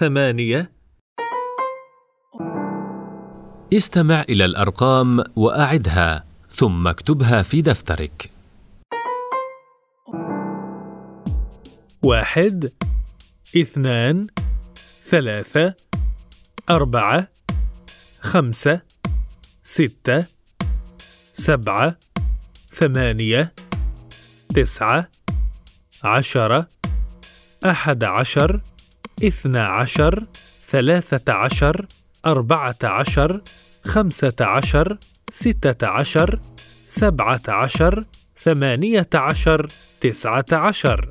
ثمانية استمع إلى الأرقام وأعدها ثم اكتبها في دفترك. واحد اثنان ثلاثة أربعة خمسة ستة سبعة ثمانية تسعة عشرة أحد عشر. اثنا عشر ثلاثة عشر أربعة عشر خمسة عشر ستة عشر سبعة عشر ثمانية عشر تسعة عشر.